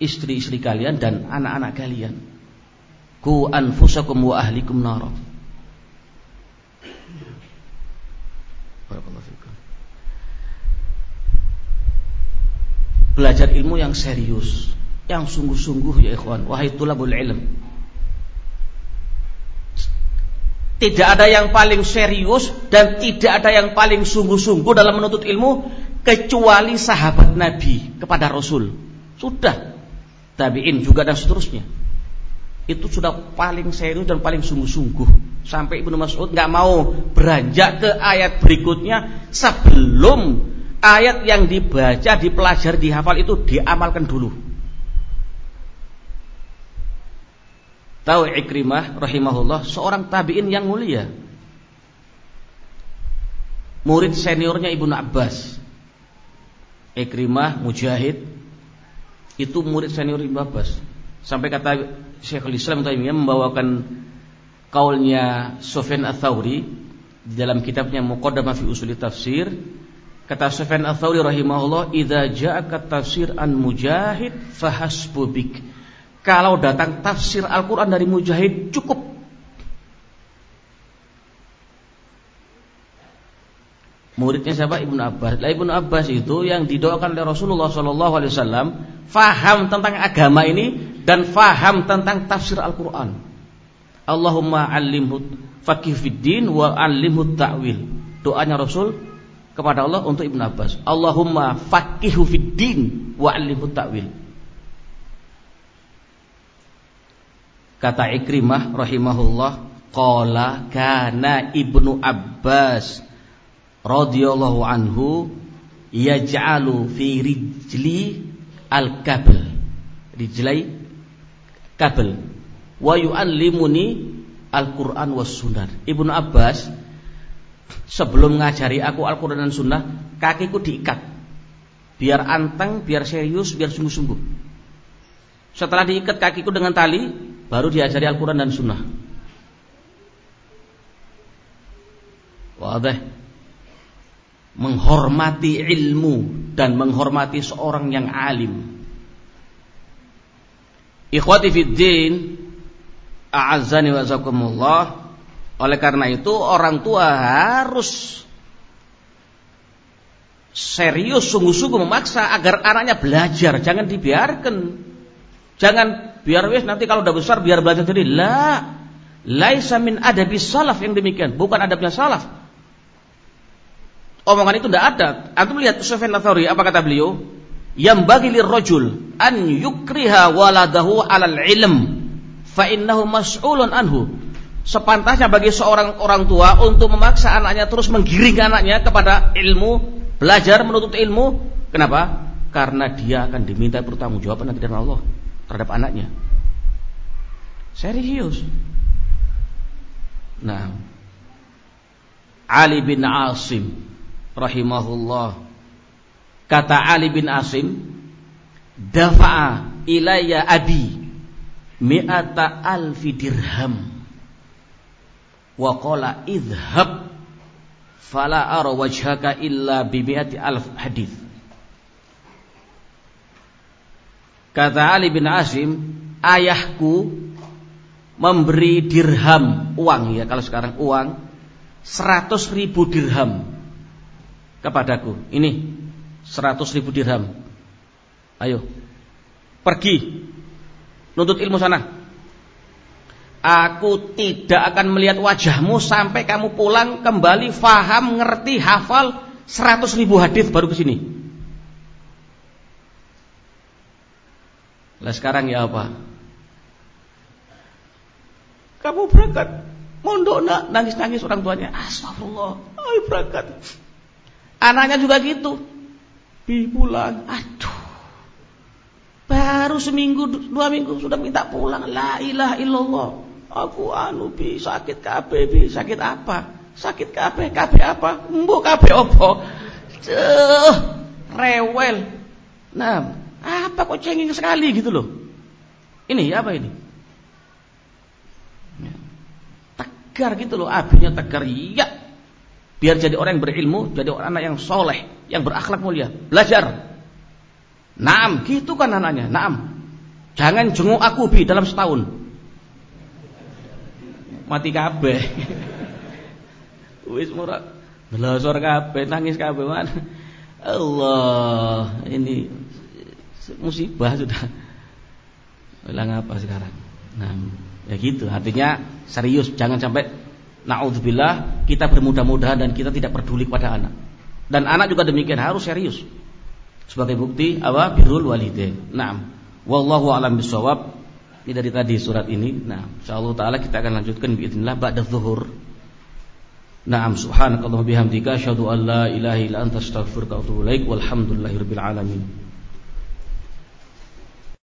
Istri-istri kalian dan anak-anak kalian. Ku anfusakum wa ahlikum nara. Belajar ilmu yang serius Yang sungguh-sungguh ya ikhwan. Wahai tulabul ilm Tidak ada yang paling serius dan tidak ada yang paling sungguh-sungguh dalam menuntut ilmu kecuali sahabat Nabi kepada Rasul. Sudah. Tabi'in juga dan seterusnya. Itu sudah paling serius dan paling sungguh-sungguh. Sampai Ibnu Mas'ud nggak mau beranjak ke ayat berikutnya sebelum ayat yang dibaca, dipelajari, dihafal itu diamalkan dulu. Tahu Ikrimah rahimahullah seorang tabi'in yang mulia. Murid seniornya Ibnu Abbas. Ikrimah Mujahid itu murid senior Ibnu Abbas. Sampai kata Syekhul Islam Taimiyah membawakan kaulnya Sufyan Ats-Tsauri di dalam kitabnya Muqaddamah fi Usul Tafsir kata Sufyan Ats-Tsauri rahimahullah idza ja'aka tafsir an Mujahid fahasbu bik kalau datang tafsir Al-Quran dari Mujahid cukup Muridnya siapa? Ibnu Abbas. Lah Ibnu Abbas itu yang didoakan oleh Rasulullah Shallallahu Alaihi Wasallam, faham tentang agama ini dan faham tentang tafsir Al-Quran. Allahumma alimhu fakih fiddin wa alimhu ta'wil. Doanya Rasul kepada Allah untuk Ibnu Abbas. Allahumma fakihu fiddin wa alimhu ta'wil. Kata Ikrimah rahimahullah, qala kana Ibnu Abbas radhiyallahu anhu yaj'alu fi rijli al-kabl. Rijlai kabel. Wa yu'allimuni Al-Qur'an was sunnah. Ibnu Abbas sebelum ngajari aku Al-Qur'an dan sunnah, kakiku diikat. Biar anteng, biar serius, biar sungguh-sungguh. Setelah diikat kakiku dengan tali, baru diajari Al-Quran dan Sunnah. Wadah menghormati ilmu dan menghormati seorang yang alim. Ikhwati fid din, a'azzani wa. Oleh karena itu orang tua harus serius sungguh-sungguh memaksa agar anaknya belajar, jangan dibiarkan. Jangan Biar wis nanti kalau udah besar biar belajar sendiri. La. Laisa min adabi salaf yang demikian, bukan adabnya salaf. Omongan itu tidak ada. Antum lihat Sufyan Ats-Tsauri apa kata beliau? Yang bagi rojul an yukriha waladahu alal ilm fa innahu mas'ulun anhu. Sepantasnya bagi seorang orang tua untuk memaksa anaknya terus menggiring anaknya kepada ilmu, belajar menuntut ilmu. Kenapa? Karena dia akan diminta pertanggungjawaban nanti dari Allah terhadap anaknya. Serius. Nah, Ali bin Asim rahimahullah Kata Ali bin Asim, "Dafa'a ilayya abi mi'ata alfi dirham." Wa qala idhhab fala ara wajhaka illa bi mi'ati alf hadis. Kata Ali bin Asim, ayahku memberi dirham uang ya kalau sekarang uang 100 ribu dirham kepadaku. Ini 100 ribu dirham. Ayo pergi nuntut ilmu sana. Aku tidak akan melihat wajahmu sampai kamu pulang kembali faham, ngerti, hafal 100 ribu hadis baru ke sini. Lah sekarang ya apa? Kamu berangkat mondok nak nangis-nangis orang tuanya. Astagfirullah, ayo berangkat. Anaknya juga gitu. Bi pulang, aduh. Baru seminggu dua minggu sudah minta pulang. La ilaha illallah. Aku anu bi sakit kabeh bi sakit apa? Sakit kabeh kabeh apa? Mbok kabeh opo? Ceuh, rewel. Nah, apa kok cengeng sekali gitu loh? Ini apa ini? Ya. Tegar gitu loh, abinya tegar. Iya. Biar jadi orang yang berilmu, jadi orang anak yang soleh, yang berakhlak mulia. Belajar. Naam, gitu kan anaknya. Naam. Jangan jenguk aku bi dalam setahun. Mati kabeh. Wis murah. Belosor kabeh, nangis kabeh. Allah, ini musibah sudah. Bilang apa sekarang? Nah, ya gitu. Artinya serius, jangan sampai naudzubillah kita bermudah-mudahan dan kita tidak peduli pada anak. Dan anak juga demikian harus serius. Sebagai bukti apa? Birrul walidain. Naam. Wallahu a'lam bishawab. Ini dari tadi surat ini. Nah, insyaallah taala kita akan lanjutkan باذنillah ba'da zuhur. Naam subhanakallahumma bihamdika asyhadu an la ilaha illa anta astaghfiruka wa atubu ilaik walhamdulillahirabbil alamin.